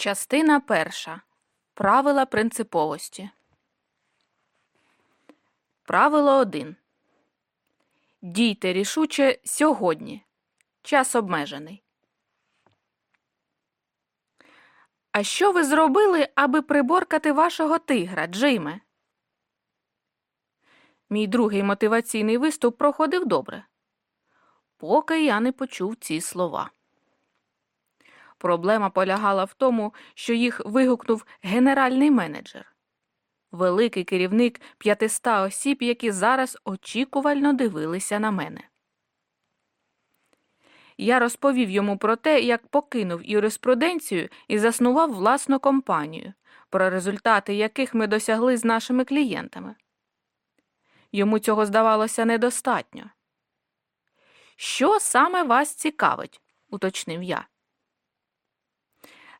Частина перша. Правила принциповості. Правило 1. Дійте рішуче сьогодні. Час обмежений. А що ви зробили, аби приборкати вашого тигра, Джиме? Мій другий мотиваційний виступ проходив добре. Поки я не почув ці слова. Проблема полягала в тому, що їх вигукнув генеральний менеджер, великий керівник 500 осіб, які зараз очікувально дивилися на мене. Я розповів йому про те, як покинув юриспруденцію і заснував власну компанію, про результати яких ми досягли з нашими клієнтами. Йому цього здавалося недостатньо. Що саме вас цікавить? уточнив я.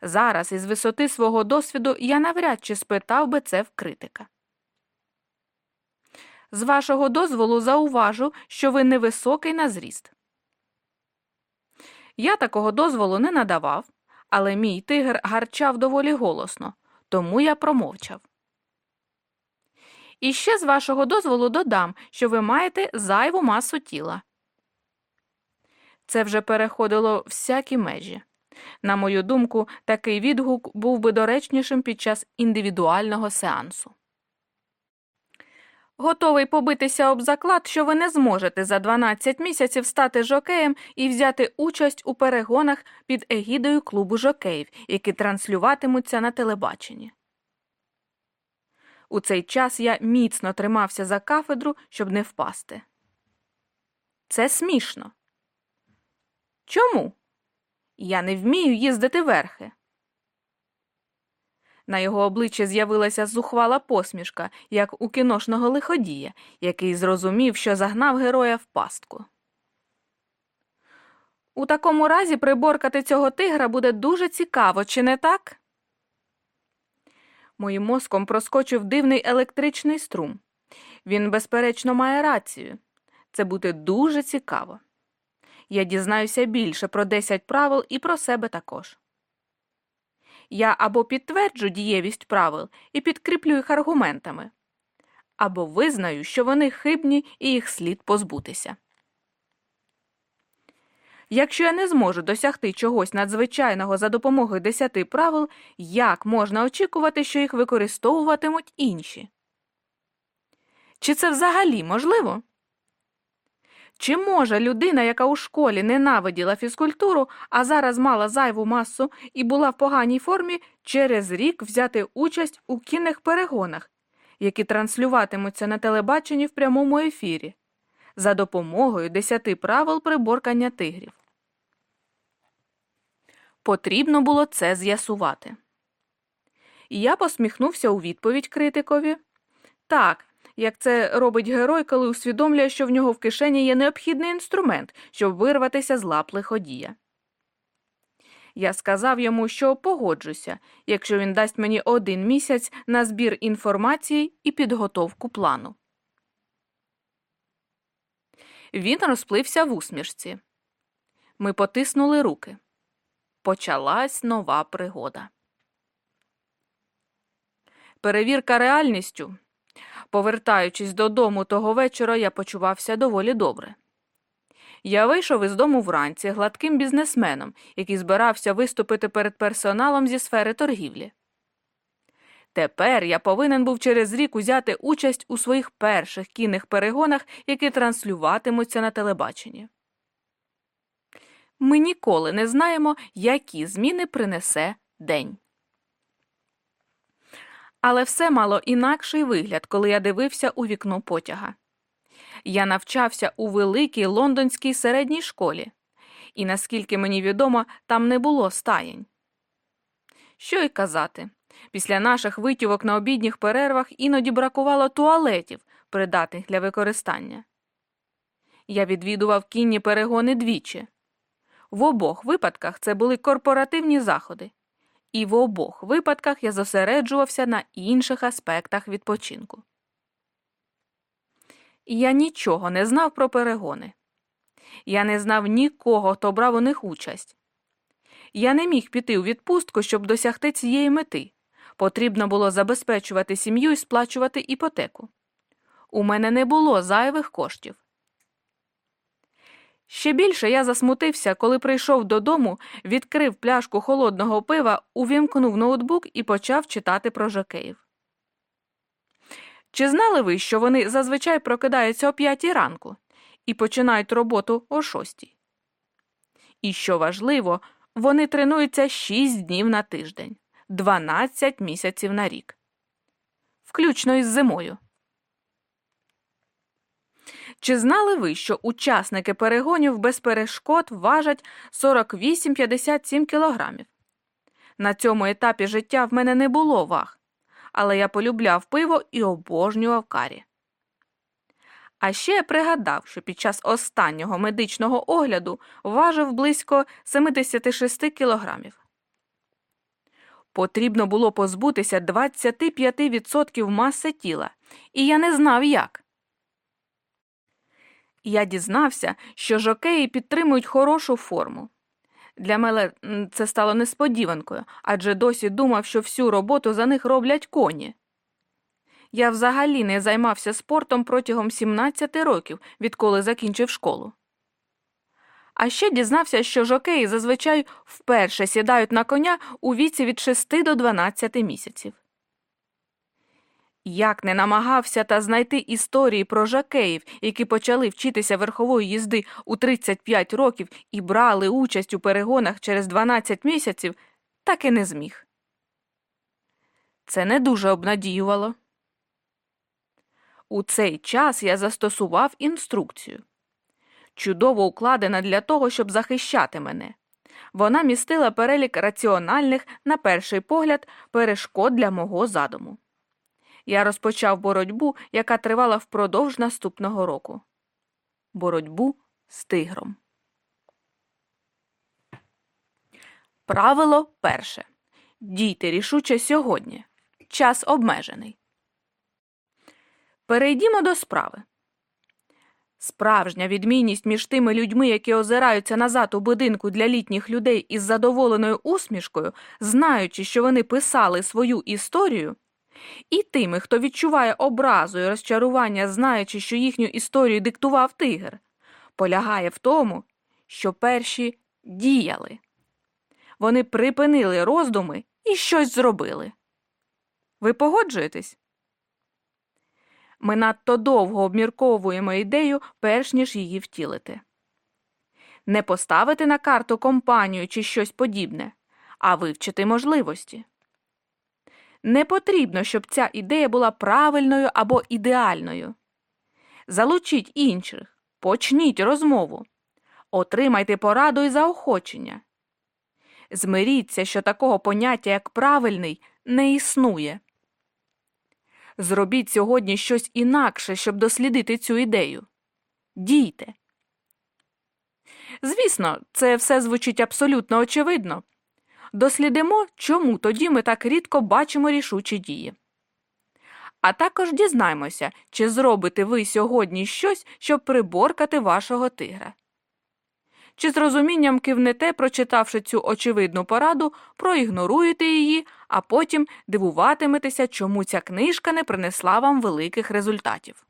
Зараз, із висоти свого досвіду, я навряд чи спитав би це в критика. З вашого дозволу зауважу, що ви невисокий на зріст. Я такого дозволу не надавав, але мій тигр гарчав доволі голосно, тому я промовчав. І ще з вашого дозволу додам, що ви маєте зайву масу тіла. Це вже переходило всякі межі. На мою думку, такий відгук був би доречнішим під час індивідуального сеансу. Готовий побитися об заклад, що ви не зможете за 12 місяців стати жокеєм і взяти участь у перегонах під егідою клубу жокеїв, які транслюватимуться на телебаченні. У цей час я міцно тримався за кафедру, щоб не впасти. Це смішно. Чому? Я не вмію їздити верхи. На його обличчі з'явилася зухвала посмішка, як у кіношного лиходія, який зрозумів, що загнав героя в пастку. У такому разі приборкати цього тигра буде дуже цікаво, чи не так? Моїм мозком проскочив дивний електричний струм. Він, безперечно, має рацію. Це буде дуже цікаво. Я дізнаюся більше про 10 правил і про себе також. Я або підтверджу дієвість правил і підкріплю їх аргументами, або визнаю, що вони хибні і їх слід позбутися. Якщо я не зможу досягти чогось надзвичайного за допомогою десяти правил, як можна очікувати, що їх використовуватимуть інші? Чи це взагалі можливо? Чи може людина, яка у школі ненавиділа фізкультуру, а зараз мала зайву масу і була в поганій формі, через рік взяти участь у кінних перегонах, які транслюватимуться на телебаченні в прямому ефірі, за допомогою десяти правил приборкання тигрів? Потрібно було це з'ясувати. І Я посміхнувся у відповідь критикові. Так, як це робить герой, коли усвідомлює, що в нього в кишені є необхідний інструмент, щоб вирватися з лап лиходія. Я сказав йому, що погоджуся, якщо він дасть мені один місяць на збір інформації і підготовку плану. Він розплився в усмішці. Ми потиснули руки. Почалась нова пригода. Перевірка реальністю Повертаючись додому того вечора, я почувався доволі добре. Я вийшов із дому вранці гладким бізнесменом, який збирався виступити перед персоналом зі сфери торгівлі. Тепер я повинен був через рік узяти участь у своїх перших кінних перегонах, які транслюватимуться на телебаченні. Ми ніколи не знаємо, які зміни принесе день. Але все мало інакший вигляд, коли я дивився у вікно потяга. Я навчався у великій лондонській середній школі, і, наскільки мені відомо, там не було стаєнь. Що й казати, після наших витівок на обідніх перервах іноді бракувало туалетів, придатних для використання. Я відвідував кінні перегони двічі. В обох випадках це були корпоративні заходи і в обох випадках я зосереджувався на інших аспектах відпочинку. Я нічого не знав про перегони. Я не знав нікого, хто брав у них участь. Я не міг піти у відпустку, щоб досягти цієї мети. Потрібно було забезпечувати сім'ю і сплачувати іпотеку. У мене не було зайвих коштів. Ще більше я засмутився, коли прийшов додому, відкрив пляшку холодного пива, увімкнув ноутбук і почав читати про жокеїв. Чи знали ви, що вони зазвичай прокидаються о п'ятій ранку і починають роботу о шостій? І що важливо, вони тренуються 6 днів на тиждень, 12 місяців на рік, включно із зимою. Чи знали ви, що учасники перегонів без перешкод важать 48-57 кілограмів? На цьому етапі життя в мене не було ваг, але я полюбляв пиво і обожнював карі. А ще я пригадав, що під час останнього медичного огляду важив близько 76 кілограмів. Потрібно було позбутися 25% маси тіла, і я не знав як. Я дізнався, що жокеї підтримують хорошу форму. Для мене це стало несподіванкою, адже досі думав, що всю роботу за них роблять коні. Я взагалі не займався спортом протягом 17 років, відколи закінчив школу. А ще дізнався, що жокеї зазвичай вперше сідають на коня у віці від 6 до 12 місяців. Як не намагався та знайти історії про жакеїв, які почали вчитися верхової їзди у 35 років і брали участь у перегонах через 12 місяців, так і не зміг. Це не дуже обнадіювало. У цей час я застосував інструкцію. Чудово укладена для того, щоб захищати мене. Вона містила перелік раціональних, на перший погляд, перешкод для мого задуму. Я розпочав боротьбу, яка тривала впродовж наступного року. Боротьбу з тигром. Правило перше. Дійте рішуче сьогодні. Час обмежений. Перейдімо до справи. Справжня відмінність між тими людьми, які озираються назад у будинку для літніх людей із задоволеною усмішкою, знаючи, що вони писали свою історію, і тими, хто відчуває образу і розчарування, знаючи, що їхню історію диктував тигр, полягає в тому, що перші діяли. Вони припинили роздуми і щось зробили. Ви погоджуєтесь? Ми надто довго обмірковуємо ідею, перш ніж її втілити. Не поставити на карту компанію чи щось подібне, а вивчити можливості. Не потрібно, щоб ця ідея була правильною або ідеальною. Залучіть інших, почніть розмову, отримайте пораду і заохочення. Змиріться, що такого поняття, як правильний, не існує. Зробіть сьогодні щось інакше, щоб дослідити цю ідею. Дійте. Звісно, це все звучить абсолютно очевидно. Дослідимо, чому тоді ми так рідко бачимо рішучі дії. А також дізнаймося, чи зробите ви сьогодні щось, щоб приборкати вашого тигра. Чи з розумінням кивнете, прочитавши цю очевидну пораду, проігноруєте її, а потім дивуватиметеся, чому ця книжка не принесла вам великих результатів.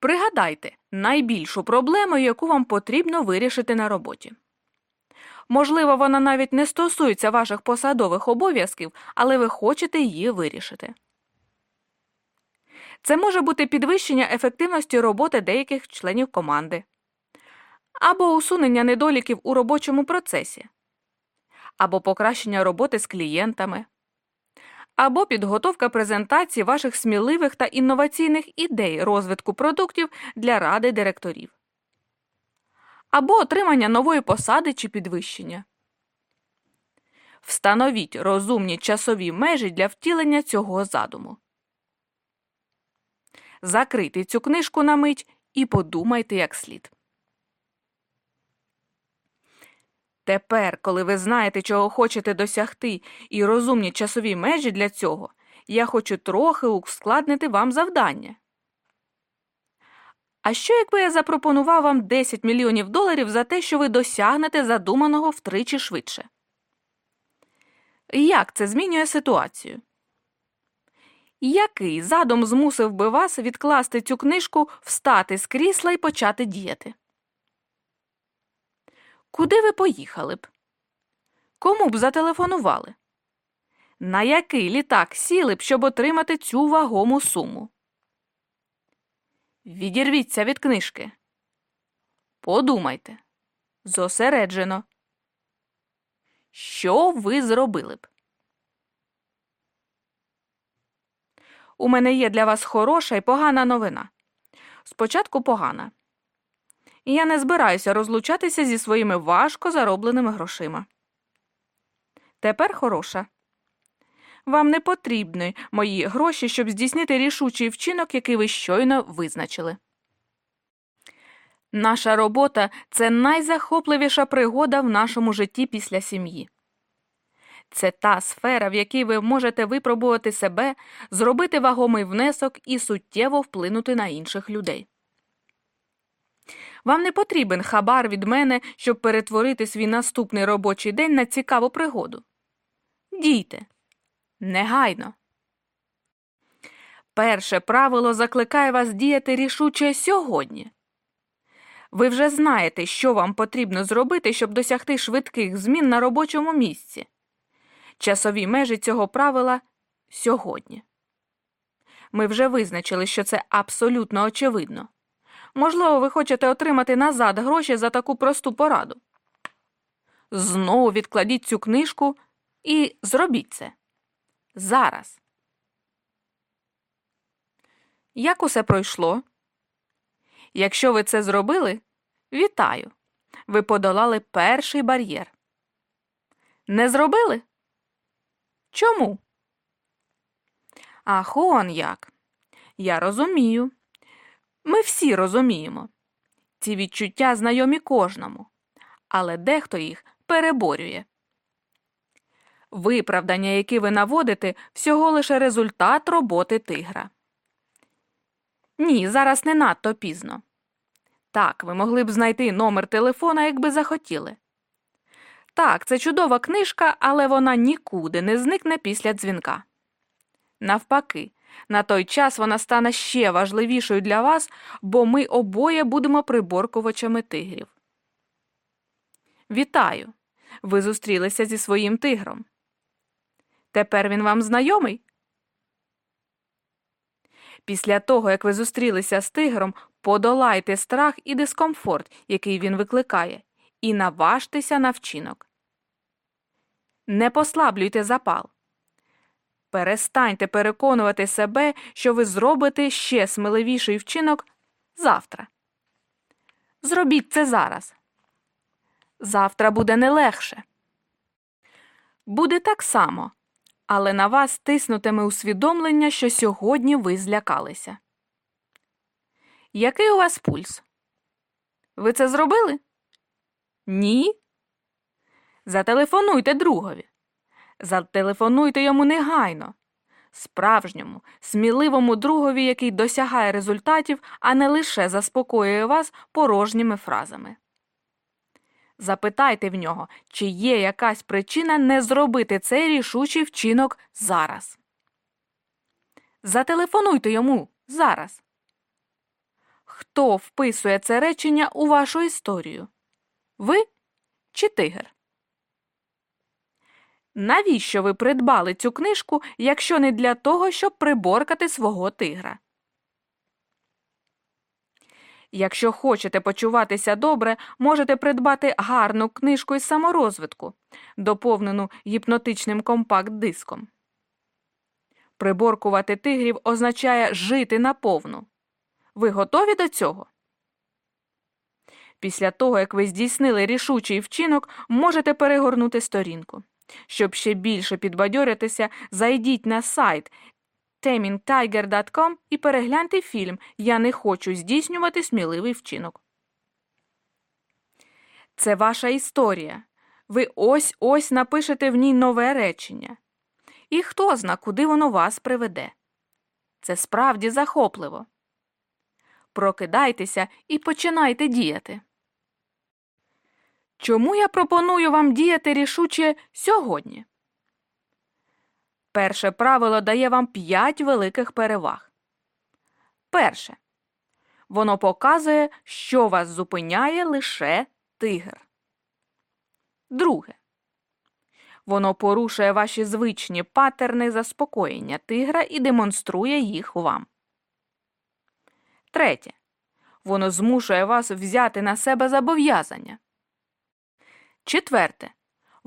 Пригадайте найбільшу проблему, яку вам потрібно вирішити на роботі. Можливо, вона навіть не стосується ваших посадових обов'язків, але ви хочете її вирішити. Це може бути підвищення ефективності роботи деяких членів команди. Або усунення недоліків у робочому процесі, або покращення роботи з клієнтами, або підготовка презентації ваших сміливих та інноваційних ідей розвитку продуктів для ради директорів, або отримання нової посади чи підвищення. Встановіть розумні часові межі для втілення цього задуму. Закрийте цю книжку на мить і подумайте як слід. Тепер, коли ви знаєте, чого хочете досягти, і розумні часові межі для цього, я хочу трохи ускладнити вам завдання. А що, якби я запропонував вам 10 мільйонів доларів за те, що ви досягнете задуманого втричі швидше? Як це змінює ситуацію? Який задум змусив би вас відкласти цю книжку, встати з крісла і почати діяти? Куди ви поїхали б? Кому б зателефонували? На який літак сіли б, щоб отримати цю вагому суму? Відірвіться від книжки. Подумайте. Зосереджено. Що ви зробили б? У мене є для вас хороша і погана новина. Спочатку погана. І я не збираюся розлучатися зі своїми важко заробленими грошима. Тепер хороша. Вам не потрібні мої гроші, щоб здійснити рішучий вчинок, який ви щойно визначили. Наша робота це найзахопливіша пригода в нашому житті після сім'ї. Це та сфера, в якій ви можете випробувати себе, зробити вагомий внесок і суттєво вплинути на інших людей. Вам не потрібен хабар від мене, щоб перетворити свій наступний робочий день на цікаву пригоду. Дійте. Негайно. Перше правило закликає вас діяти рішуче сьогодні. Ви вже знаєте, що вам потрібно зробити, щоб досягти швидких змін на робочому місці. Часові межі цього правила сьогодні. Ми вже визначили, що це абсолютно очевидно. Можливо, ви хочете отримати назад гроші за таку просту пораду. Знову відкладіть цю книжку і зробіть це. Зараз. Як усе пройшло? Якщо ви це зробили, вітаю. Ви подолали перший бар'єр. Не зробили? Чому? Ах, он як. Я розумію. Ми всі розуміємо. Ці відчуття знайомі кожному, але дехто їх переборює. Виправдання, які ви наводите, всього лише результат роботи тигра. Ні, зараз не надто пізно. Так, ви могли б знайти номер телефона, якби захотіли. Так, це чудова книжка, але вона нікуди не зникне після дзвінка. Навпаки, на той час вона стане ще важливішою для вас, бо ми обоє будемо приборкувачами тигрів. Вітаю! Ви зустрілися зі своїм тигром. Тепер він вам знайомий? Після того, як ви зустрілися з тигром, подолайте страх і дискомфорт, який він викликає, і наважтеся на вчинок. Не послаблюйте запал. Перестаньте переконувати себе, що ви зробите ще сміливіший вчинок завтра. Зробіть це зараз. Завтра буде не легше. Буде так само, але на вас тиснутиме усвідомлення, що сьогодні ви злякалися. Який у вас пульс? Ви це зробили? Ні. Зателефонуйте другові. Зателефонуйте йому негайно. Справжньому, сміливому другові, який досягає результатів, а не лише заспокоює вас порожніми фразами. Запитайте в нього, чи є якась причина не зробити цей рішучий вчинок зараз. Зателефонуйте йому зараз. Хто вписує це речення у вашу історію? Ви чи тигр? Навіщо ви придбали цю книжку, якщо не для того, щоб приборкати свого тигра? Якщо хочете почуватися добре, можете придбати гарну книжку із саморозвитку, доповнену гіпнотичним компакт-диском. Приборкувати тигрів означає жити наповну. Ви готові до цього? Після того, як ви здійснили рішучий вчинок, можете перегорнути сторінку. Щоб ще більше підбадьоритися, зайдіть на сайт tamingtiger.com і перегляньте фільм Я не хочу здійснювати сміливий вчинок. Це ваша історія. Ви ось ось напишете в ній нове речення. І хто зна, куди воно вас приведе. Це справді захопливо. Прокидайтеся і починайте діяти. Чому я пропоную вам діяти рішуче сьогодні? Перше правило дає вам п'ять великих переваг. Перше. Воно показує, що вас зупиняє лише тигр. Друге. Воно порушує ваші звичні патерни заспокоєння тигра і демонструє їх вам. Третє. Воно змушує вас взяти на себе зобов'язання. Четверте.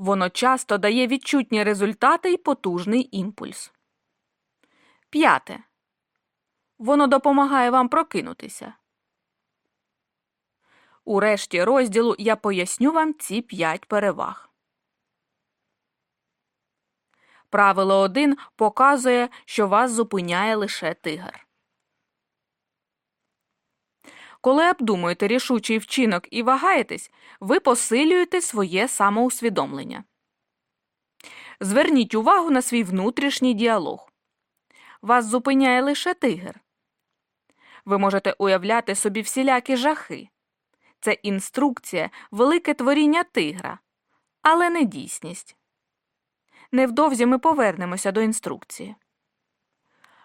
Воно часто дає відчутні результати і потужний імпульс. П'яте. Воно допомагає вам прокинутися. У решті розділу я поясню вам ці п'ять переваг. Правило 1 показує, що вас зупиняє лише тигр. Коли обдумуєте рішучий вчинок і вагаєтесь, ви посилюєте своє самоусвідомлення. Зверніть увагу на свій внутрішній діалог. Вас зупиняє лише тигр. Ви можете уявляти собі всілякі жахи. Це інструкція, велике творіння тигра, але не дійсність. Невдовзі ми повернемося до інструкції.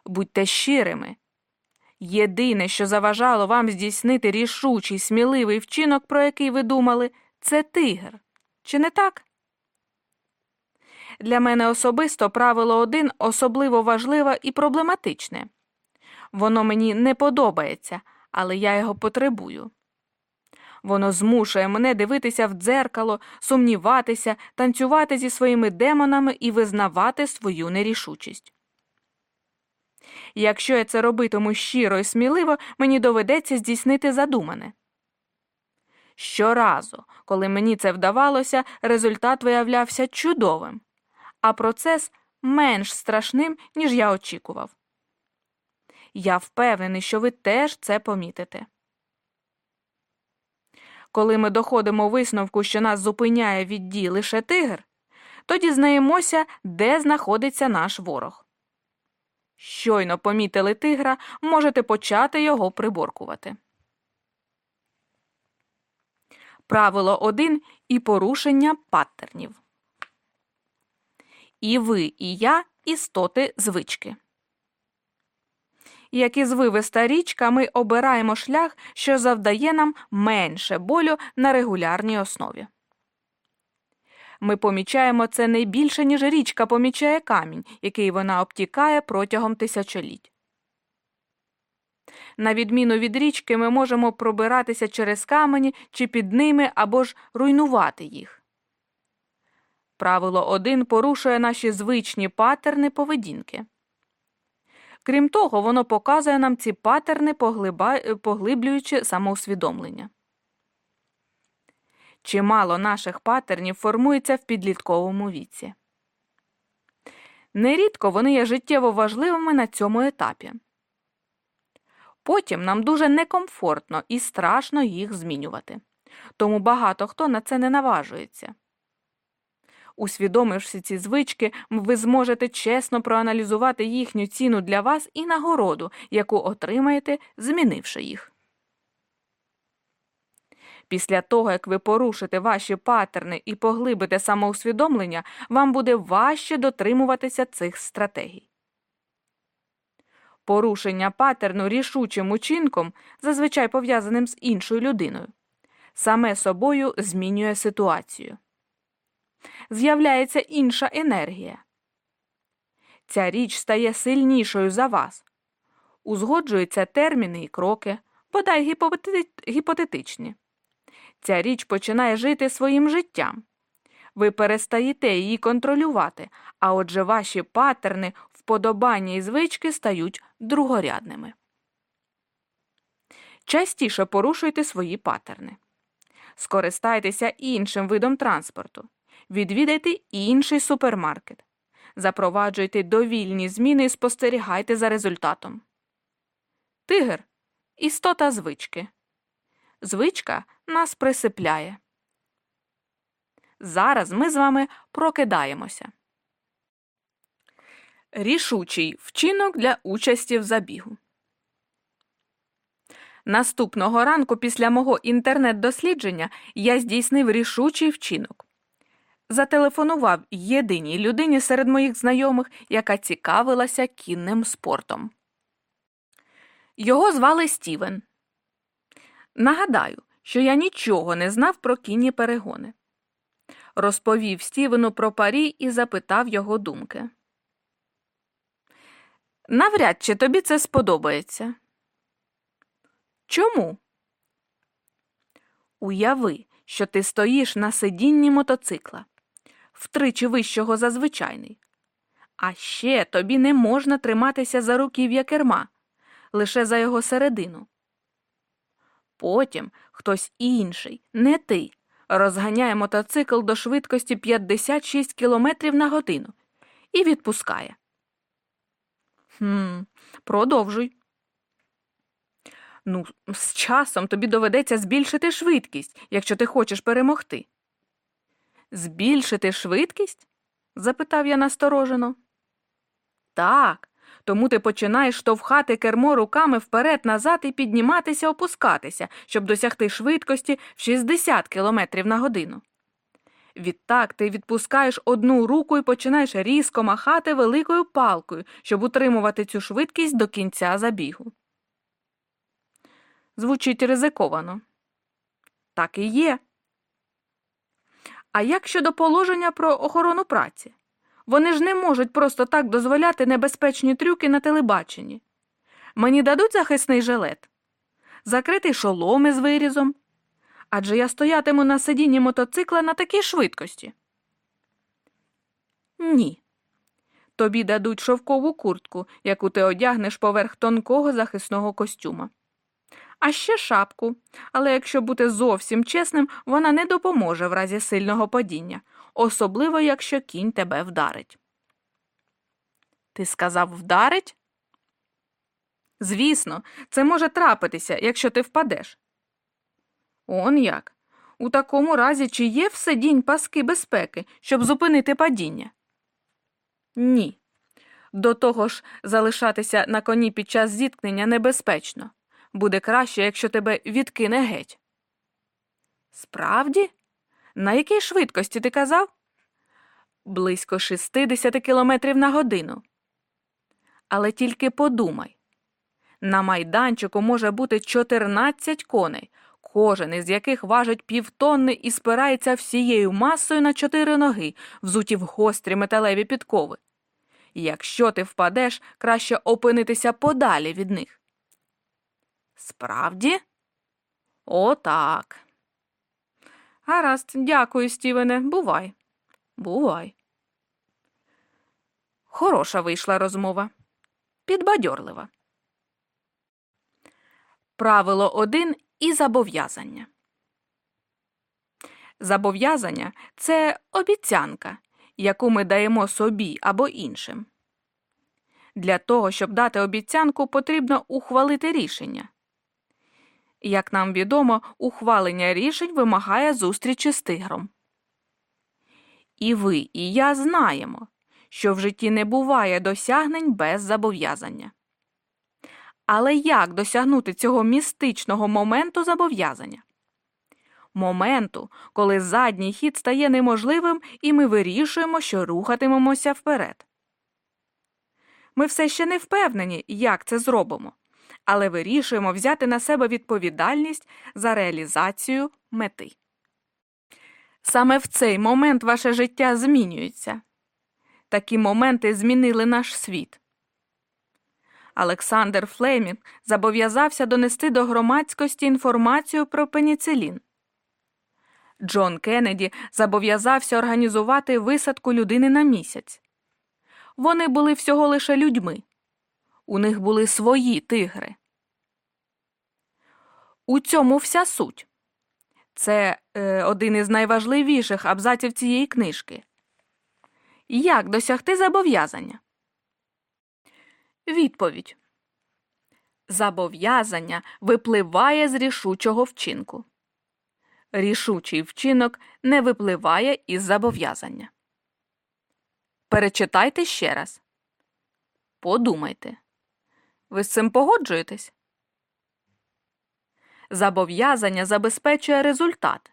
Будьте щирими. Єдине, що заважало вам здійснити рішучий, сміливий вчинок, про який ви думали, це тигр. Чи не так? Для мене особисто правило один особливо важливе і проблематичне. Воно мені не подобається, але я його потребую. Воно змушує мене дивитися в дзеркало, сумніватися, танцювати зі своїми демонами і визнавати свою нерішучість. Якщо я це робитиму щиро і сміливо, мені доведеться здійснити задумане. Щоразу, коли мені це вдавалося, результат виявлявся чудовим, а процес менш страшним, ніж я очікував. Я впевнений, що ви теж це помітите. Коли ми доходимо висновку, що нас зупиняє від дій лише тигр, то дізнаємося, де знаходиться наш ворог. Щойно помітили тигра, можете почати його приборкувати. Правило 1 і порушення паттернів. І ви, і я істоти звички. Як і звивиста річка, ми обираємо шлях, що завдає нам менше болю на регулярній основі. Ми помічаємо це не більше, ніж річка помічає камінь, який вона обтікає протягом тисячоліть. На відміну від річки, ми можемо пробиратися через камені чи під ними або ж руйнувати їх. Правило 1 порушує наші звичні патерни поведінки. Крім того, воно показує нам ці патерни, поглиблюючи самоусвідомлення. Чимало наших патернів формується в підлітковому віці. Нерідко вони є життєво важливими на цьому етапі. Потім нам дуже некомфортно і страшно їх змінювати, тому багато хто на це не наважується. Усвідомивши ці звички, ви зможете чесно проаналізувати їхню ціну для вас і нагороду, яку отримаєте, змінивши їх. Після того, як ви порушите ваші паттерни і поглибите самоусвідомлення, вам буде важче дотримуватися цих стратегій. Порушення паттерну рішучим учинком, зазвичай пов'язаним з іншою людиною, саме собою змінює ситуацію. З'являється інша енергія. Ця річ стає сильнішою за вас. Узгоджуються терміни і кроки, бодай гіпотетичні ця річ починає жити своїм життям. Ви перестаєте її контролювати, а отже ваші патерни, вподобання і звички стають другорядними. Частіше порушуйте свої патерни. Скористайтеся іншим видом транспорту. Відвідайте інший супермаркет. Запроваджуйте довільні зміни і спостерігайте за результатом. Тигр істота звички. Звичка нас присипляє. Зараз ми з вами прокидаємося. Рішучий вчинок для участі в забігу. Наступного ранку після мого інтернет-дослідження я здійснив рішучий вчинок. Зателефонував єдиній людині серед моїх знайомих, яка цікавилася кінним спортом. Його звали Стівен. Нагадаю, що я нічого не знав про кінні перегони. Розповів Стівену про парі і запитав його думки. Навряд чи тобі це сподобається. Чому? Уяви, що ти стоїш на сидінні мотоцикла втричі вищого за звичайний. А ще тобі не можна триматися за руків'я керма, лише за його середину. Потім хтось інший, не ти, розганяє мотоцикл до швидкості 56 км на годину і відпускає. Хм, Продовжуй. Ну, з часом тобі доведеться збільшити швидкість, якщо ти хочеш перемогти. Збільшити швидкість? запитав я насторожено. Так, тому ти починаєш штовхати кермо руками вперед назад і підніматися, опускатися, щоб досягти швидкості в 60 км на годину. Відтак ти відпускаєш одну руку і починаєш різко махати великою палкою, щоб утримувати цю швидкість до кінця забігу. Звучить ризиковано. Так і є. А як щодо положення про охорону праці? Вони ж не можуть просто так дозволяти небезпечні трюки на телебаченні. Мені дадуть захисний жилет, закритий шолом із вирізом. Адже я стоятиму на сидінні мотоцикла на такій швидкості. Ні. Тобі дадуть шовкову куртку, яку ти одягнеш поверх тонкого захисного костюма. А ще шапку, але якщо бути зовсім чесним, вона не допоможе в разі сильного падіння, особливо якщо кінь тебе вдарить. Ти сказав вдарить? Звісно, це може трапитися, якщо ти впадеш. Он як. У такому разі чи є в сидінь паски безпеки, щоб зупинити падіння? Ні. До того ж, залишатися на коні під час зіткнення небезпечно. Буде краще, якщо тебе відкине геть. Справді? На якій швидкості ти казав? Близько 60 кілометрів на годину. Але тільки подумай на майданчику може бути 14 коней, кожен із яких важить півтонни і спирається всією масою на чотири ноги, взуті в гострі металеві підкови. Якщо ти впадеш, краще опинитися подалі від них. Справді? Отак. Гаразд, дякую, Стівене. Бувай. Бувай. Хороша вийшла розмова. Підбадьорлива. Правило один і зобов'язання. Зобов'язання це обіцянка, яку ми даємо собі або іншим. Для того, щоб дати обіцянку, потрібно ухвалити рішення. Як нам відомо, ухвалення рішень вимагає зустрічі з тигром. І ви, і я знаємо, що в житті не буває досягнень без зобов'язання. Але як досягнути цього містичного моменту зобов'язання? Моменту, коли задній хід стає неможливим, і ми вирішуємо, що рухатимемося вперед. Ми все ще не впевнені, як це зробимо, але вирішуємо взяти на себе відповідальність за реалізацію мети. Саме в цей момент ваше життя змінюється. Такі моменти змінили наш світ. Олександр Флемінг зобов'язався донести до громадськості інформацію про пеніцилін. Джон Кеннеді зобов'язався організувати висадку людини на місяць. Вони були всього лише людьми. У них були свої тигри. У цьому вся суть. Це е, один із найважливіших абзаців цієї книжки. Як досягти зобов'язання? Відповідь Зобов'язання випливає з рішучого вчинку. Рішучий вчинок не випливає із зобов'язання. Перечитайте ще раз. Подумайте. Ви з цим погоджуєтесь? Зобов'язання забезпечує результат.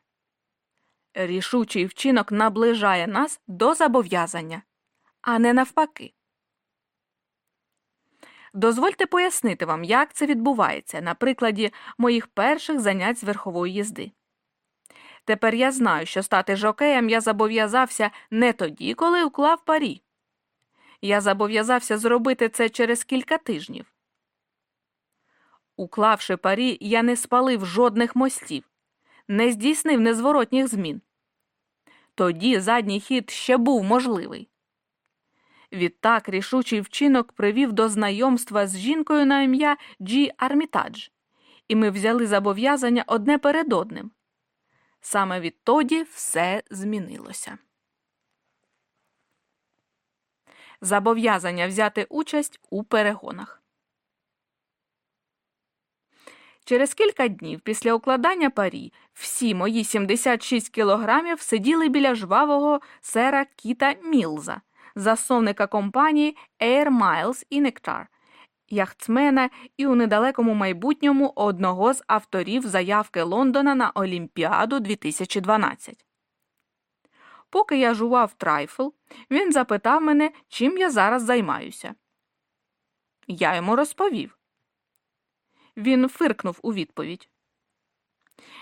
Рішучий вчинок наближає нас до зобов'язання, а не навпаки. Дозвольте пояснити вам, як це відбувається на прикладі моїх перших занять з верхової їзди. Тепер я знаю, що стати жокеєм я зобов'язався не тоді, коли уклав парі. Я зобов'язався зробити це через кілька тижнів. Уклавши парі, я не спалив жодних мостів, не здійснив незворотніх змін. Тоді задній хід ще був можливий. Відтак рішучий вчинок привів до знайомства з жінкою на ім'я Джі Армітадж, і ми взяли зобов'язання одне перед одним. Саме відтоді все змінилося. Зобов'язання взяти участь у перегонах. Через кілька днів після укладання парі всі мої 76 кілограмів сиділи біля жвавого сера Кіта Мілза, засновника компанії Air Miles і Nectar, яхтсмена і у недалекому майбутньому одного з авторів заявки Лондона на Олімпіаду 2012. Поки я жував трайфл, він запитав мене, чим я зараз займаюся. Я йому розповів. Він фиркнув у відповідь.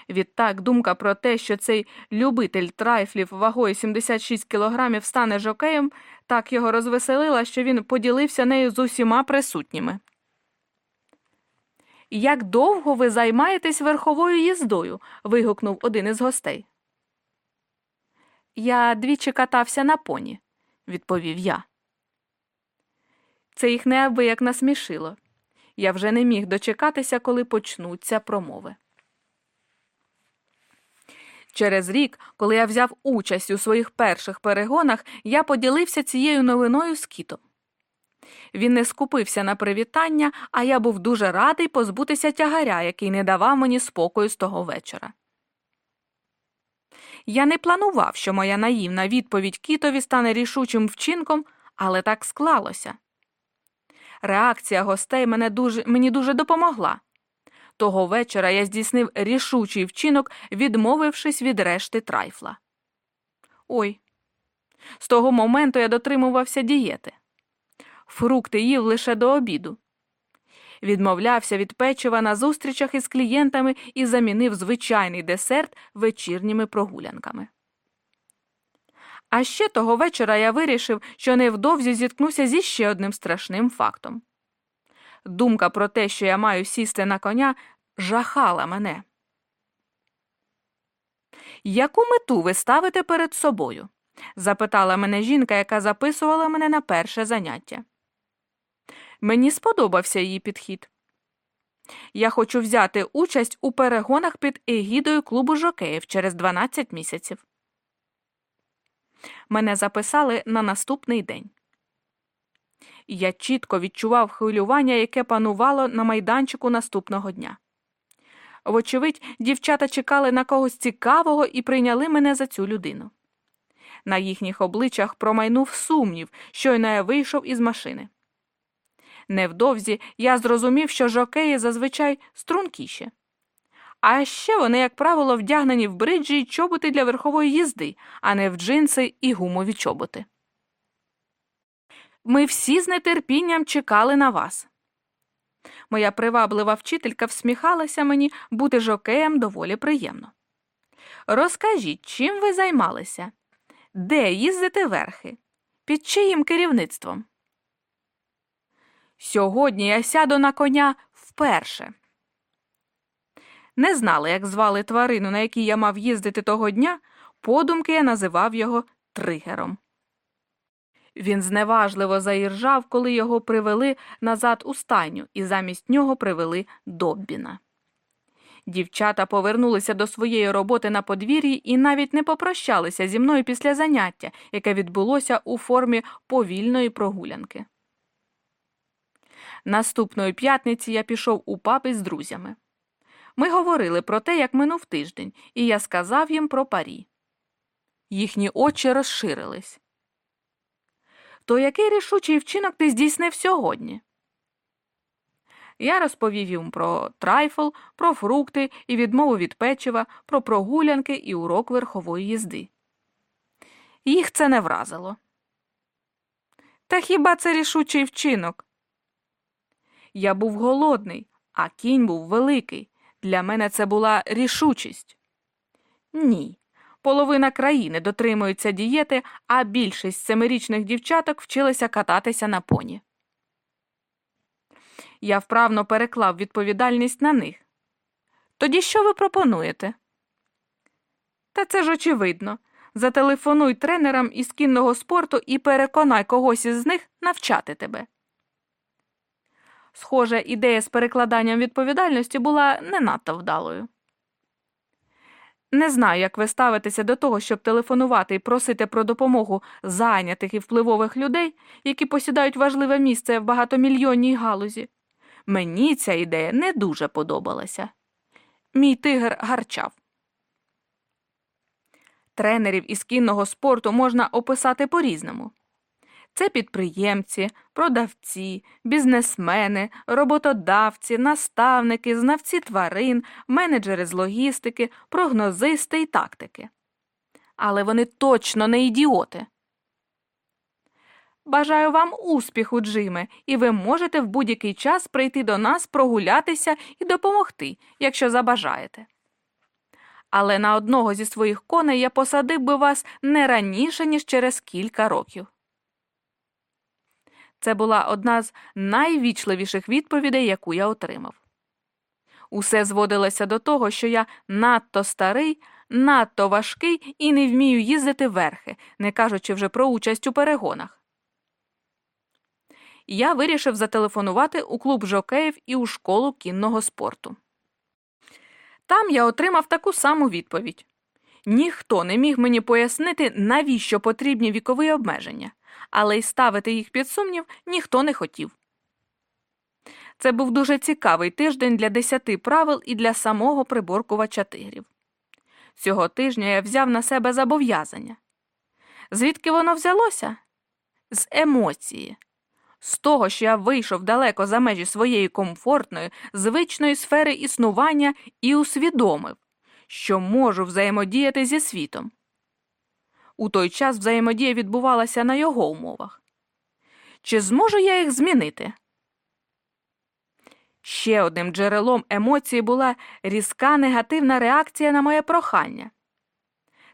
Відтак думка про те, що цей любитель трайфлів вагою 76 кілограмів стане жокеєм, так його розвеселила, що він поділився нею з усіма присутніми. Як довго ви займаєтесь верховою їздою? вигукнув один із гостей. Я двічі катався на поні, відповів я. Це їх неабияк насмішило. Я вже не міг дочекатися, коли почнуться промови. Через рік, коли я взяв участь у своїх перших перегонах, я поділився цією новиною з кітом. Він не скупився на привітання, а я був дуже радий позбутися тягаря, який не давав мені спокою з того вечора. Я не планував, що моя наївна відповідь кітові стане рішучим вчинком, але так склалося. Реакція гостей мене дуже, мені дуже допомогла. Того вечора я здійснив рішучий вчинок, відмовившись від решти трайфла. Ой. З того моменту я дотримувався дієти. Фрукти їв лише до обіду. Відмовлявся від печива на зустрічах із клієнтами і замінив звичайний десерт вечірніми прогулянками. А ще того вечора я вирішив, що невдовзі зіткнуся зі ще одним страшним фактом. Думка про те, що я маю сісти на коня, жахала мене. Яку мету ви ставите перед собою? запитала мене жінка, яка записувала мене на перше заняття. Мені сподобався її підхід. Я хочу взяти участь у перегонах під егідою клубу жокеїв через 12 місяців. Мене записали на наступний день. Я чітко відчував хвилювання, яке панувало на майданчику наступного дня. Вочевидь, дівчата чекали на когось цікавого і прийняли мене за цю людину. На їхніх обличчях промайнув сумнів, щойно я вийшов із машини. Невдовзі я зрозумів, що жокеї зазвичай стрункіші. А ще вони, як правило, вдягнені в бриджі й чоботи для верхової їзди, а не в джинси і гумові чоботи. Ми всі з нетерпінням чекали на вас. Моя приваблива вчителька всміхалася мені бути жокеєм доволі приємно. Розкажіть, чим ви займалися? Де їздите верхи? Під чиїм керівництвом? Сьогодні я сяду на коня вперше. Не знала, як звали тварину, на якій я мав їздити того дня, подумки я називав його тригером. Він зневажливо заіржав, коли його привели назад у стайню, і замість нього привели Доббіна. Дівчата повернулися до своєї роботи на подвір'ї і навіть не попрощалися зі мною після заняття, яке відбулося у формі повільної прогулянки. Наступної п'ятниці я пішов у паб із друзями. Ми говорили про те, як минув тиждень, і я сказав їм про парі. Їхні очі розширились. То який рішучий вчинок ти здійснив сьогодні? Я розповів їм про трайфл, про фрукти і відмову від печива, про прогулянки і урок верхової їзди. Їх це не вразило. Та хіба це рішучий вчинок? Я був голодний, а кінь був великий. Для мене це була рішучість. Ні. Половина країни дотримується дієти, а більшість семирічних дівчаток вчилися кататися на поні. Я вправно переклав відповідальність на них. Тоді що ви пропонуєте? Та це ж очевидно. Зателефонуй тренерам із кінного спорту і переконай когось із них навчати тебе. Схоже, ідея з перекладанням відповідальності була не надто вдалою. Не знаю, як ви ставитеся до того, щоб телефонувати і просити про допомогу зайнятих і впливових людей, які посідають важливе місце в багатомільйонній галузі. Мені ця ідея не дуже подобалася. Мій тигр гарчав. Тренерів із кінного спорту можна описати по різному. Це підприємці, продавці, бізнесмени, роботодавці, наставники, знавці тварин, менеджери з логістики, прогнозисти і тактики. Але вони точно не ідіоти. Бажаю вам успіху, Джиме, і ви можете в будь-який час прийти до нас, прогулятися і допомогти, якщо забажаєте. Але на одного зі своїх коней я посадив би вас не раніше, ніж через кілька років. Це була одна з найвічливіших відповідей, яку я отримав. Усе зводилося до того, що я надто старий, надто важкий і не вмію їздити верхи, не кажучи вже про участь у перегонах. Я вирішив зателефонувати у клуб жокеїв і у школу кінного спорту. Там я отримав таку саму відповідь ніхто не міг мені пояснити, навіщо потрібні вікові обмеження але й ставити їх під сумнів ніхто не хотів. Це був дуже цікавий тиждень для десяти правил і для самого приборкувача тигрів. Цього тижня я взяв на себе зобов'язання. Звідки воно взялося? З емоції, з того, що я вийшов далеко за межі своєї комфортної, звичної сфери існування і усвідомив, що можу взаємодіяти зі світом. У той час взаємодія відбувалася на його умовах. Чи зможу я їх змінити? Ще одним джерелом емоції була різка негативна реакція на моє прохання.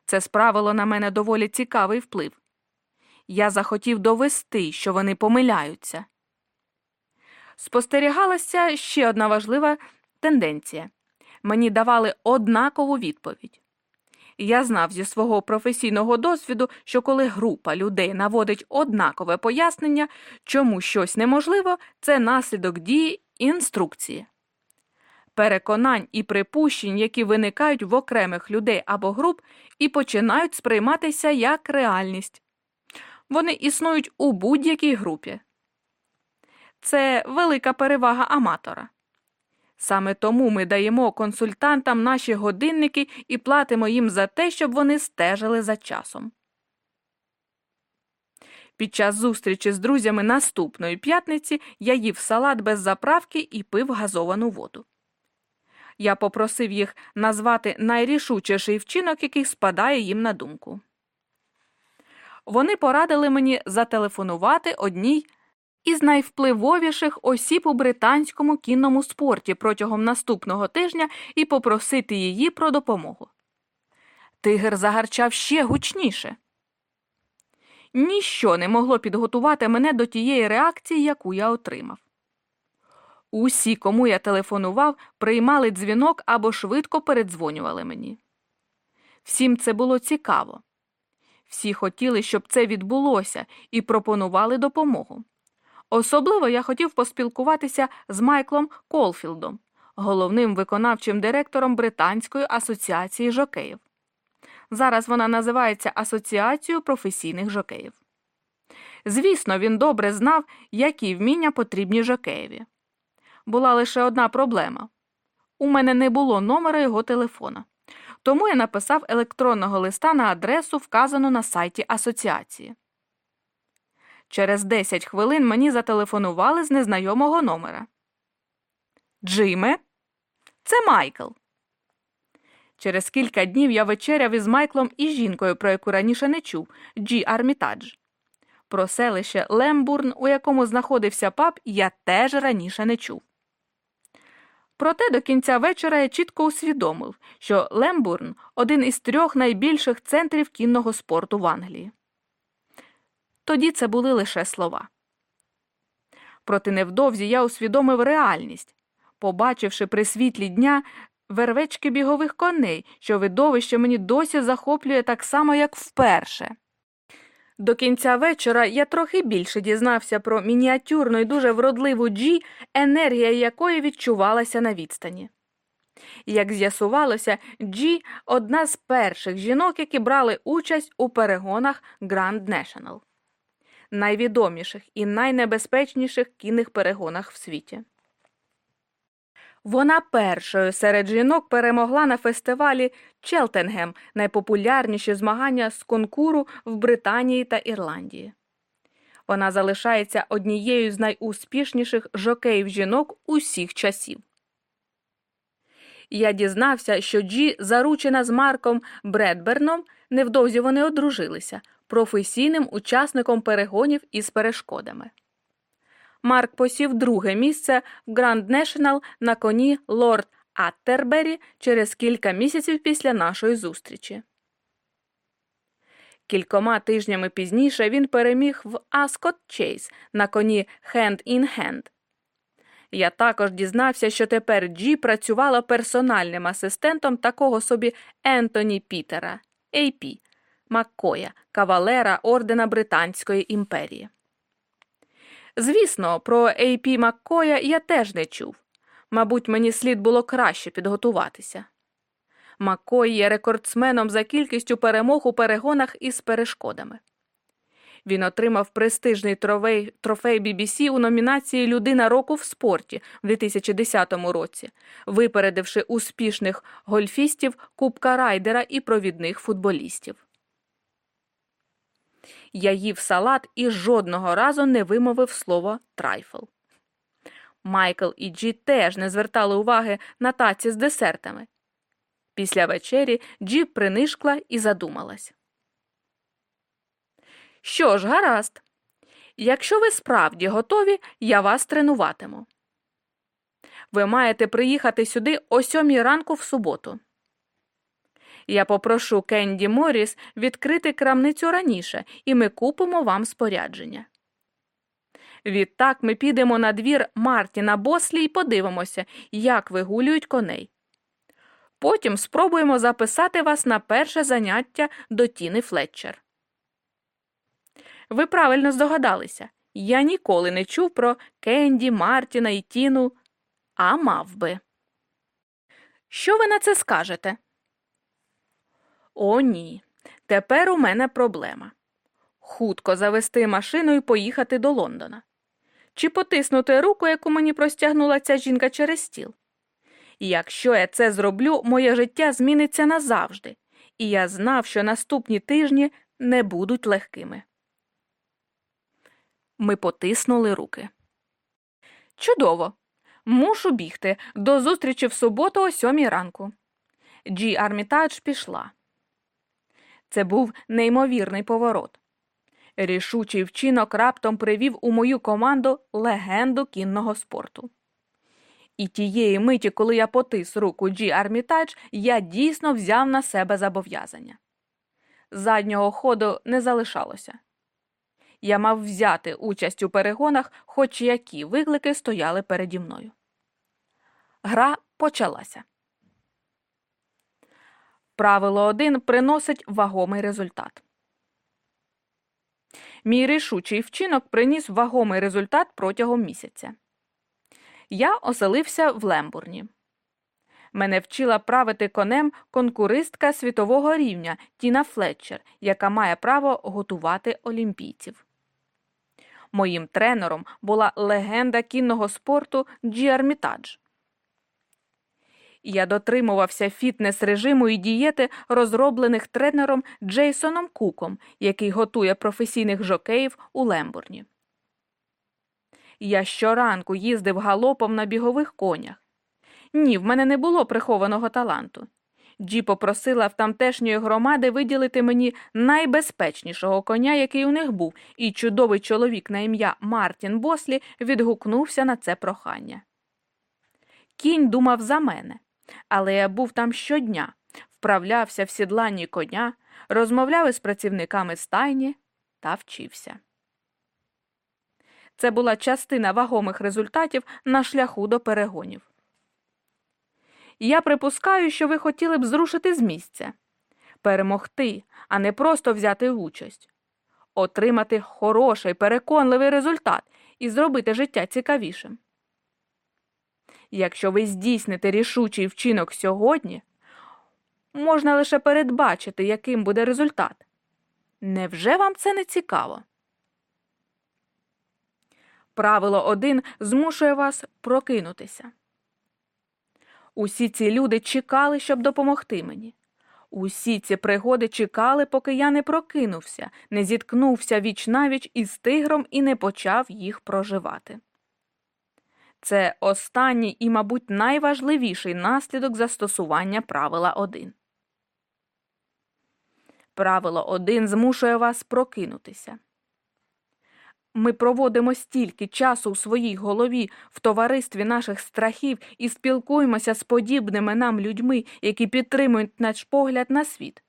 Це справило на мене доволі цікавий вплив. Я захотів довести, що вони помиляються. Спостерігалася ще одна важлива тенденція мені давали однакову відповідь. Я знав зі свого професійного досвіду, що коли група людей наводить однакове пояснення, чому щось неможливо, це наслідок дії інструкції. Переконань і припущень, які виникають в окремих людей або груп, і починають сприйматися як реальність. Вони існують у будь-якій групі. Це велика перевага аматора. Саме тому ми даємо консультантам наші годинники і платимо їм за те, щоб вони стежили за часом. Під час зустрічі з друзями наступної п'ятниці я їв салат без заправки і пив газовану воду. Я попросив їх назвати найрішучіший вчинок, який спадає їм на думку. Вони порадили мені зателефонувати одній із найвпливовіших осіб у британському кінному спорті протягом наступного тижня і попросити її про допомогу. Тигр загарчав ще гучніше. Ніщо не могло підготувати мене до тієї реакції, яку я отримав. Усі, кому я телефонував, приймали дзвінок або швидко передзвонювали мені. Всім це було цікаво. Всі хотіли, щоб це відбулося, і пропонували допомогу. Особливо я хотів поспілкуватися з Майклом Колфілдом, головним виконавчим директором Британської асоціації жокеїв. Зараз вона називається Асоціацією професійних жокеїв. Звісно, він добре знав, які вміння потрібні жокеєві. Була лише одна проблема у мене не було номера його телефона, тому я написав електронного листа на адресу, вказану на сайті асоціації. Через 10 хвилин мені зателефонували з незнайомого номера. Джиме? Це Майкл. Через кілька днів я вечеряв із Майклом і жінкою, про яку раніше не чув Джі Армітадж. Про селище Лембурн, у якому знаходився паб, я теж раніше не чув. Проте до кінця вечора я чітко усвідомив, що Лембурн один із трьох найбільших центрів кінного спорту в Англії. Тоді це були лише слова. Проте невдовзі я усвідомив реальність, побачивши при світлі дня вервечки бігових коней, що видовище мені досі захоплює так само, як вперше. До кінця вечора я трохи більше дізнався про мініатюрну і дуже вродливу Джі, енергія якої відчувалася на відстані. Як з'ясувалося, Джі одна з перших жінок, які брали участь у перегонах Grand National, найвідоміших і найнебезпечніших кінних перегонах в світі. Вона першою серед жінок перемогла на фестивалі Челтенгем найпопулярніші змагання з конкуру в Британії та Ірландії. Вона залишається однією з найуспішніших жокеїв жінок усіх часів. Я дізнався, що Джі заручена з Марком Бредберном, невдовзі вони одружилися, професійним учасником перегонів із перешкодами. Марк посів друге місце в Гранд Нешнл на коні Лорд Аттербері через кілька місяців після нашої зустрічі. Кількома тижнями пізніше він переміг в Аскот Чейз на коні Hand in Hand. Я також дізнався, що тепер Джі працювала персональним асистентом такого собі Ентоні Пітера, AP, Маккоя, кавалера ордена Британської імперії. Звісно, про Ейпі Маккоя я теж не чув. Мабуть, мені слід було краще підготуватися. Маккой є рекордсменом за кількістю перемог у перегонах із перешкодами. Він отримав престижний трофей, трофей BBC у номінації Людина року в спорті в 2010 році, випередивши успішних гольфістів Кубка Райдера і провідних футболістів. Я їв салат і жодного разу не вимовив слово трайфл. Майкл і Джі теж не звертали уваги на таці з десертами. Після вечері Джі принишкла і задумалась. Що ж, гаразд. Якщо ви справді готові, я вас тренуватиму. Ви маєте приїхати сюди о сьомій ранку в суботу. Я попрошу Кенді Моріс відкрити крамницю раніше, і ми купимо вам спорядження. Відтак ми підемо на двір Мартіна Бослі і подивимося, як вигулюють коней. Потім спробуємо записати вас на перше заняття до Тіни Флетчер. Ви правильно здогадалися. Я ніколи не чув про Кенді, Мартіна і Тіну, а мав би. Що ви на це скажете? О, ні. Тепер у мене проблема. Хутко завести машину і поїхати до Лондона. Чи потиснути руку, яку мені простягнула ця жінка через стіл? Якщо я це зроблю, моє життя зміниться назавжди, і я знав, що наступні тижні не будуть легкими. Ми потиснули руки. Чудово. Мушу бігти. До зустрічі в суботу о сьомій ранку. Джі Армітадж пішла. Це був неймовірний поворот. Рішучий вчинок раптом привів у мою команду легенду кінного спорту. І тієї миті, коли я потис руку Джі Армітадж, я дійсно взяв на себе зобов'язання. Заднього ходу не залишалося. Я мав взяти участь у перегонах, хоч які виклики стояли переді мною. Гра почалася. Правило 1 приносить вагомий результат. Мій рішучий вчинок приніс вагомий результат протягом місяця. Я оселився в Лембурні. Мене вчила правити конем конкуристка світового рівня Тіна Флетчер, яка має право готувати олімпійців. Моїм тренером була легенда кінного спорту Джі Армітадж. Я дотримувався фітнес режиму і дієти, розроблених тренером Джейсоном Куком, який готує професійних жокеїв у Лембурні. Я щоранку їздив галопом на бігових конях. Ні, в мене не було прихованого таланту. Джі попросила в тамтешньої громади виділити мені найбезпечнішого коня, який у них був, і чудовий чоловік на ім'я Мартін Бослі відгукнувся на це прохання. Кінь думав за мене, але я був там щодня, вправлявся в сідланні коня, розмовляв із працівниками стайні та вчився. Це була частина вагомих результатів на шляху до перегонів. Я припускаю, що ви хотіли б зрушити з місця, перемогти, а не просто взяти участь, отримати хороший, переконливий результат і зробити життя цікавішим. Якщо ви здійсните рішучий вчинок сьогодні, можна лише передбачити, яким буде результат. Невже вам це не цікаво? Правило один змушує вас прокинутися. Усі ці люди чекали, щоб допомогти мені. Усі ці пригоди чекали, поки я не прокинувся, не зіткнувся віч навіч із тигром і не почав їх проживати. Це останній і, мабуть, найважливіший наслідок застосування правила 1. Правило 1 змушує вас прокинутися. Ми проводимо стільки часу у своїй голові в товаристві наших страхів і спілкуємося з подібними нам людьми, які підтримують наш погляд на світ.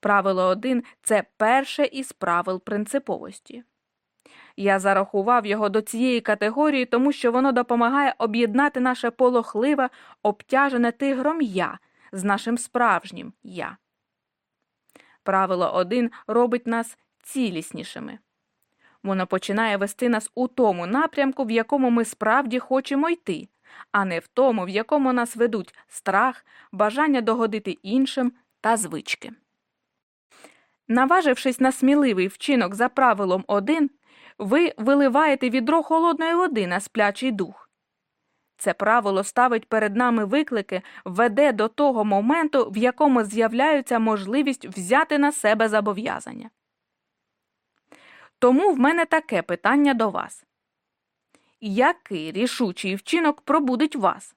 Правило 1 – це перше із правил принциповості. Я зарахував його до цієї категорії, тому що воно допомагає об'єднати наше полохливе, обтяжене тигром я з нашим справжнім я. Правило 1 робить нас ціліснішими. Воно починає вести нас у тому напрямку, в якому ми справді хочемо йти, а не в тому, в якому нас ведуть страх, бажання догодити іншим та звички. Наважившись на сміливий вчинок за правилом 1, ви виливаєте відро холодної води на сплячий дух. Це правило ставить перед нами виклики, веде до того моменту, в якому з'являється можливість взяти на себе зобов'язання. Тому в мене таке питання до вас. Який рішучий вчинок пробудить вас?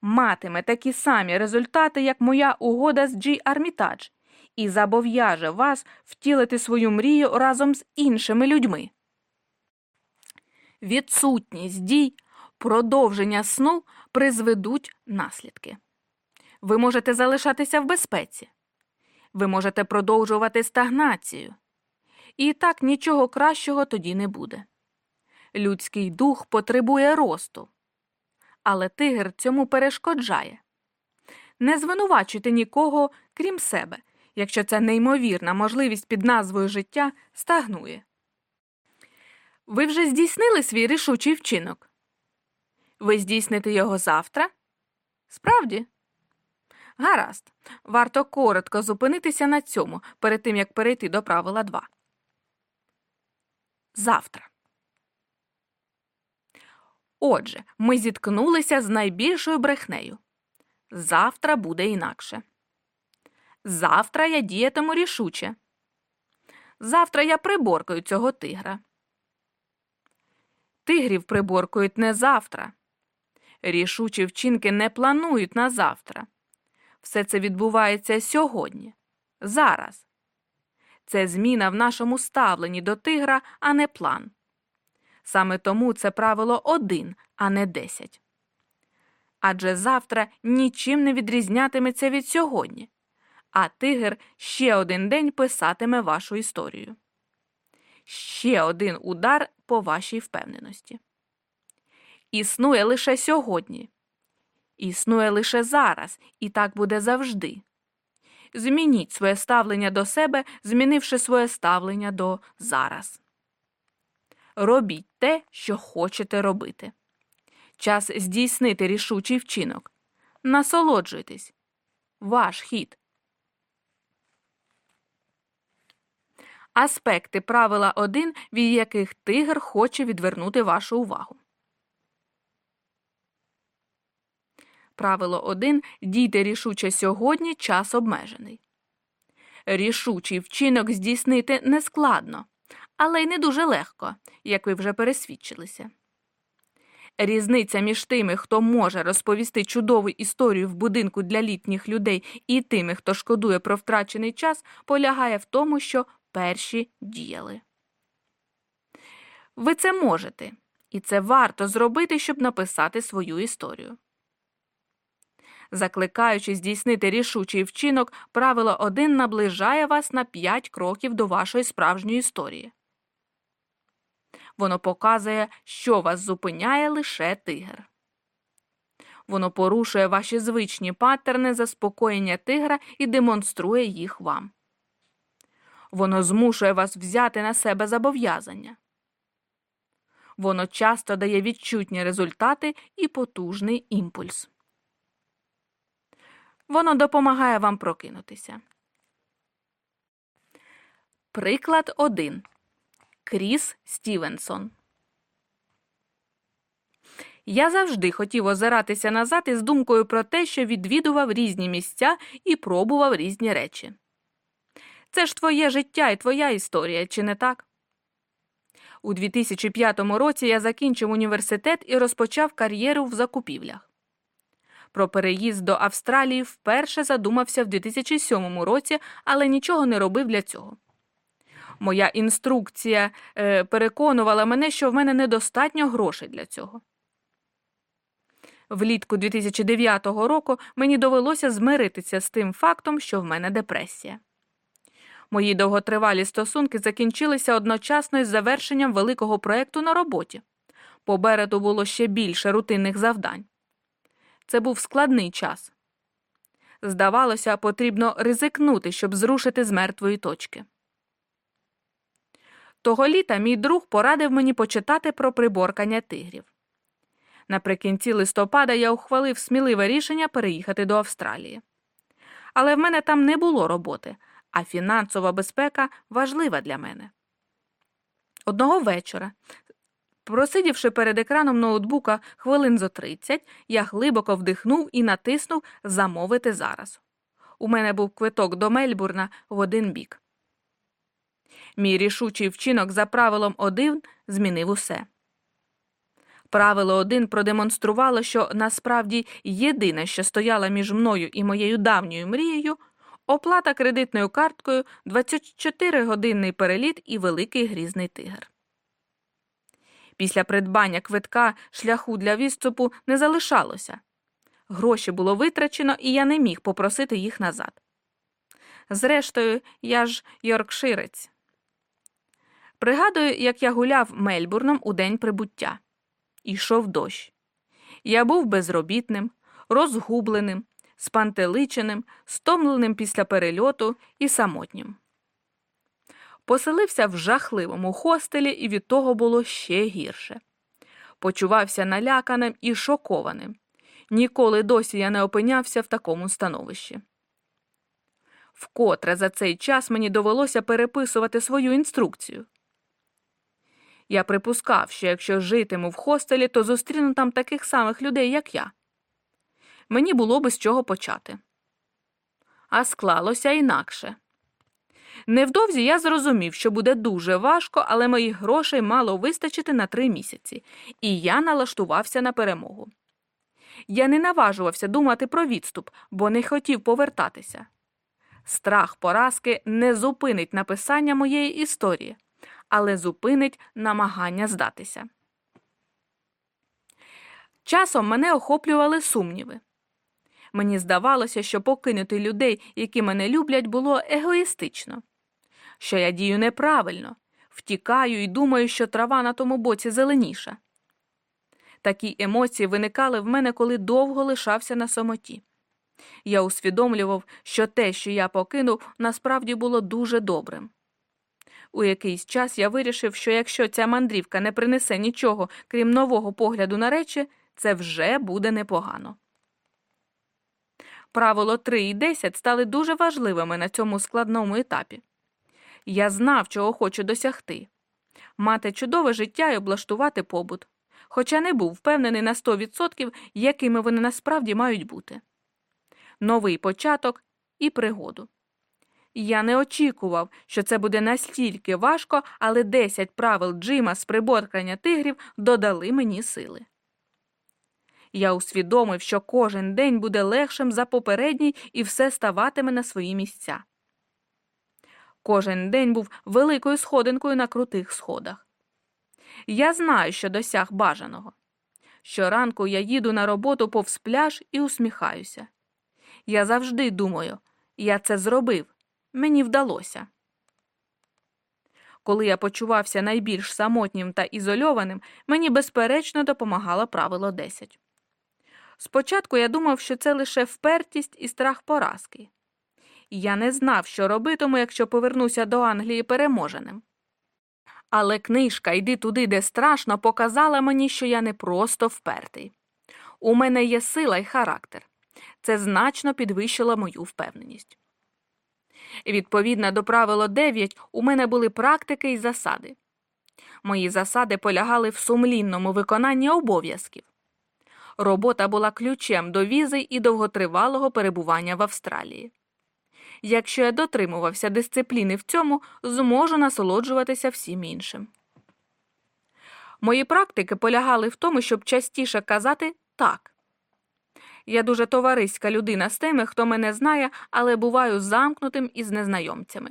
Матиме такі самі результати, як моя угода з Джі Армітадж, і зобов'яже вас втілити свою мрію разом з іншими людьми. Відсутність дій, продовження сну призведуть наслідки. Ви можете залишатися в безпеці. Ви можете продовжувати стагнацію. І так нічого кращого тоді не буде. Людський дух потребує росту. Але тигр цьому перешкоджає. Не звинувачуйте нікого, крім себе, якщо ця неймовірна можливість під назвою життя стагнує. Ви вже здійснили свій рішучий вчинок? Ви здійсните його завтра? Справді? Гаразд, варто коротко зупинитися на цьому перед тим як перейти до правила 2 завтра. Отже, ми зіткнулися з найбільшою брехнею. Завтра буде інакше. Завтра я діятиму рішуче. Завтра я приборкаю цього тигра. Тигрів приборкують не завтра. Рішучі вчинки не планують на завтра. Все це відбувається сьогодні, зараз. Це зміна в нашому ставленні до тигра, а не план. Саме тому це правило один, а не десять. Адже завтра нічим не відрізнятиметься від сьогодні, а тигр ще один день писатиме вашу історію. Ще один удар по вашій впевненості. Існує лише сьогодні. Існує лише зараз, і так буде завжди. Змініть своє ставлення до себе, змінивши своє ставлення до зараз. Робіть те, що хочете робити. Час здійснити рішучий вчинок. Насолоджуйтесь. Ваш хід. Аспекти правила 1, від яких тигр хоче відвернути вашу увагу. Правило 1. Дійте рішуче сьогодні час обмежений. Рішучий вчинок здійснити нескладно, але й не дуже легко, як ви вже пересвідчилися. Різниця між тими, хто може розповісти чудову історію в будинку для літніх людей, і тими, хто шкодує про втрачений час, полягає в тому, що перші діяли. Ви це можете, і це варто зробити, щоб написати свою історію. Закликаючи здійснити рішучий вчинок, правило 1 наближає вас на 5 кроків до вашої справжньої історії. Воно показує, що вас зупиняє лише тигр. Воно порушує ваші звичні паттерни заспокоєння тигра і демонструє їх вам. Воно змушує вас взяти на себе зобов'язання. Воно часто дає відчутні результати і потужний імпульс. Воно допомагає вам прокинутися. Приклад 1. Кріс Стівенсон. Я завжди хотів озиратися назад із думкою про те, що відвідував різні місця і пробував різні речі. Це ж твоє життя і твоя історія, чи не так? У 2005 році я закінчив університет і розпочав кар'єру в закупівлях. Про переїзд до Австралії вперше задумався в 2007 році, але нічого не робив для цього. Моя інструкція е, переконувала мене, що в мене недостатньо грошей для цього. Влітку 2009 року мені довелося змиритися з тим фактом, що в мене депресія. Мої довготривалі стосунки закінчилися одночасно із завершенням великого проєкту на роботі. Попереду було ще більше рутинних завдань. Це був складний час. Здавалося, потрібно ризикнути, щоб зрушити з мертвої точки. Того літа мій друг порадив мені почитати про приборкання тигрів. Наприкінці листопада я ухвалив сміливе рішення переїхати до Австралії. Але в мене там не було роботи, а фінансова безпека важлива для мене. Одного вечора, просидівши перед екраном ноутбука хвилин зо 30, я глибоко вдихнув і натиснув Замовити зараз. У мене був квиток до Мельбурна в один бік. Мій рішучий вчинок за правилом один змінив усе. Правило один продемонструвало, що насправді єдине, що стояло між мною і моєю давньою мрією, оплата кредитною карткою, 24-годинний переліт і великий грізний тигр. Після придбання квитка шляху для відступу не залишалося. Гроші було витрачено, і я не міг попросити їх назад. Зрештою, я ж йоркширець. Пригадую, як я гуляв Мельбурном у день прибуття. Ішов дощ. Я був безробітним, розгубленим, спантеличеним, стомленим після перельоту і самотнім. Поселився в жахливому хостелі, і від того було ще гірше. Почувався наляканим і шокованим. Ніколи досі я не опинявся в такому становищі. Вкотре за цей час мені довелося переписувати свою інструкцію. Я припускав, що якщо житиму в хостелі, то зустріну там таких самих людей, як я. Мені було би з чого почати. А склалося інакше. Невдовзі я зрозумів, що буде дуже важко, але моїх грошей мало вистачити на три місяці, і я налаштувався на перемогу. Я не наважувався думати про відступ, бо не хотів повертатися. Страх поразки не зупинить написання моєї історії але зупинить намагання здатися. Часом мене охоплювали сумніви. Мені здавалося, що покинути людей, які мене люблять, було егоїстично, що я дію неправильно, втікаю і думаю, що трава на тому боці зеленіша. Такі емоції виникали в мене, коли довго лишався на самоті. Я усвідомлював, що те, що я покинув, насправді було дуже добрим. У якийсь час я вирішив, що якщо ця мандрівка не принесе нічого, крім нового погляду на речі, це вже буде непогано. Правило 3 і 10 стали дуже важливими на цьому складному етапі. Я знав, чого хочу досягти мати чудове життя і облаштувати побут, хоча не був впевнений на 100%, якими вони насправді мають бути. Новий початок і пригоду. Я не очікував, що це буде настільки важко, але 10 правил Джима з приборкання тигрів додали мені сили. Я усвідомив, що кожен день буде легшим за попередній і все ставатиме на свої місця. Кожен день був великою сходинкою на крутих сходах. Я знаю, що досяг бажаного. Щоранку я їду на роботу повз пляж і усміхаюся. Я завжди думаю, я це зробив, мені вдалося. Коли я почувався найбільш самотнім та ізольованим, мені безперечно допомагало правило 10. Спочатку я думав, що це лише впертість і страх поразки. Я не знав, що робитиму, якщо повернуся до Англії переможеним. Але книжка Йди туди, де страшно, показала мені, що я не просто впертий. У мене є сила і характер. Це значно підвищило мою впевненість. Відповідно до правила 9, у мене були практики і засади. Мої засади полягали в сумлінному виконанні обов'язків. Робота була ключем до візи і довготривалого перебування в Австралії. Якщо я дотримувався дисципліни в цьому, зможу насолоджуватися всім іншим. Мої практики полягали в тому, щоб частіше казати так. Я дуже товариська людина з тими, хто мене знає, але буваю замкнутим із незнайомцями.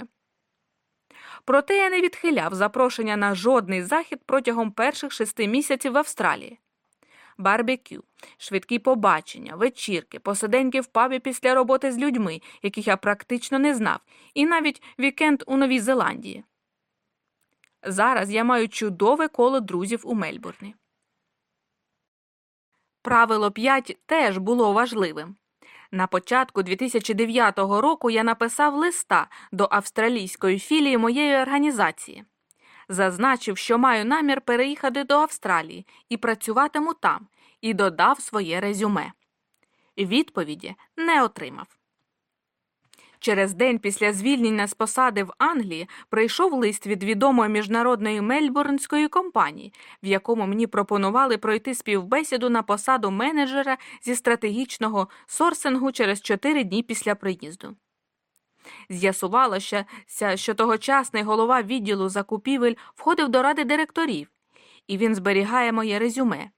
Проте я не відхиляв запрошення на жодний захід протягом перших шести місяців в Австралії. Барбекю, швидкі побачення, вечірки, посиденьки в пабі після роботи з людьми, яких я практично не знав, і навіть вікенд у Новій Зеландії. Зараз я маю чудове коло друзів у Мельбурні. Правило 5 теж було важливим. На початку 2009 року я написав листа до австралійської філії моєї організації, зазначив, що маю намір переїхати до Австралії і працюватиму там, і додав своє резюме. Відповіді не отримав. Через день після звільнення з посади в Англії прийшов лист від відомої міжнародної мельбурнської компанії, в якому мені пропонували пройти співбесіду на посаду менеджера зі стратегічного сорсингу через чотири дні після приїзду. З'ясувалося, що тогочасний голова відділу закупівель входив до ради директорів, і він зберігає моє резюме.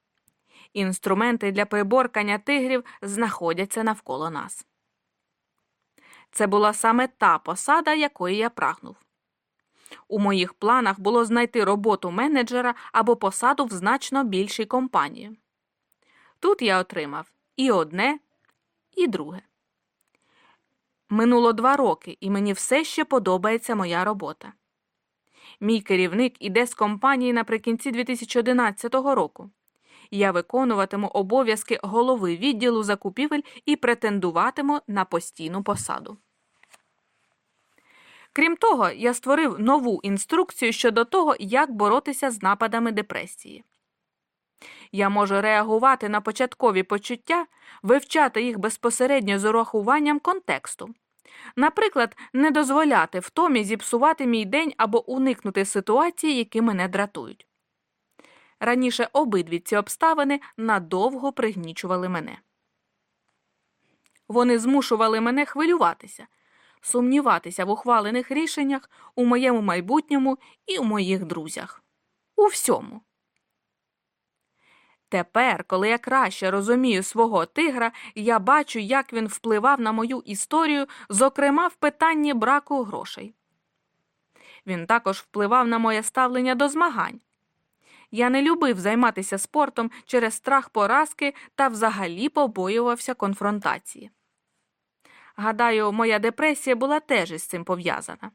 Інструменти для приборкання тигрів знаходяться навколо нас. Це була саме та посада, якої я прагнув. У моїх планах було знайти роботу менеджера або посаду в значно більшій компанії. Тут я отримав і одне, і друге. Минуло два роки, і мені все ще подобається моя робота. Мій керівник іде з компанії наприкінці 2011 року. Я виконуватиму обов'язки голови відділу закупівель і претендуватиму на постійну посаду. Крім того, я створив нову інструкцію щодо того, як боротися з нападами депресії. Я можу реагувати на початкові почуття, вивчати їх безпосередньо з урахуванням контексту. Наприклад, не дозволяти втомі зіпсувати мій день або уникнути ситуації, які мене дратують. Раніше обидві ці обставини надовго пригнічували мене. Вони змушували мене хвилюватися, сумніватися в ухвалених рішеннях у моєму майбутньому і у моїх друзях. У всьому. Тепер, коли я краще розумію свого тигра, я бачу, як він впливав на мою історію, зокрема в питанні браку грошей. Він також впливав на моє ставлення до змагань. Я не любив займатися спортом через страх поразки та взагалі побоювався конфронтації. Гадаю, моя депресія була теж із цим пов'язана.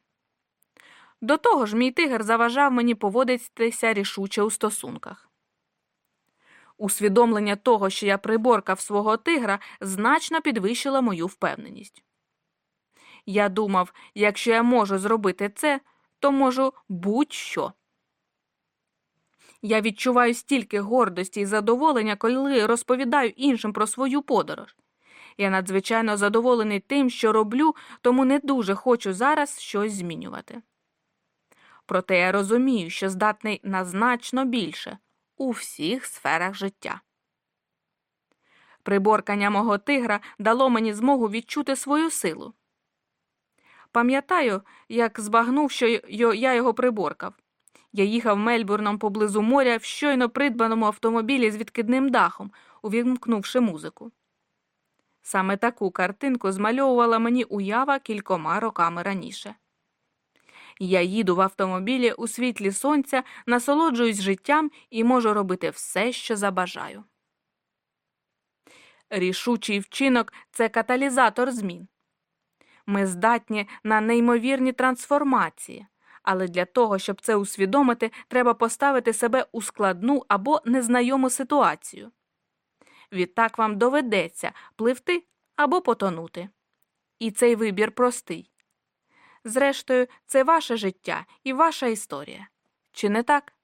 До того ж, мій тигр заважав мені поводитися рішуче у стосунках. Усвідомлення того, що я приборкав свого тигра, значно підвищило мою впевненість. Я думав, якщо я можу зробити це, то можу будь-що. Я відчуваю стільки гордості і задоволення, коли розповідаю іншим про свою подорож. Я надзвичайно задоволений тим, що роблю, тому не дуже хочу зараз щось змінювати. Проте я розумію, що здатний на значно більше у всіх сферах життя. Приборкання мого тигра дало мені змогу відчути свою силу. Пам'ятаю, як збагнув, що я його приборкав. Я їхав Мельбурном поблизу моря в щойно придбаному автомобілі з відкидним дахом, увімкнувши музику. Саме таку картинку змальовувала мені уява кількома роками раніше. Я їду в автомобілі у світлі сонця, насолоджуюсь життям і можу робити все, що забажаю. Рішучий вчинок це каталізатор змін. Ми здатні на неймовірні трансформації, але для того, щоб це усвідомити, треба поставити себе у складну або незнайому ситуацію. Відтак вам доведеться пливти або потонути. І цей вибір простий. Зрештою, це ваше життя і ваша історія. Чи не так?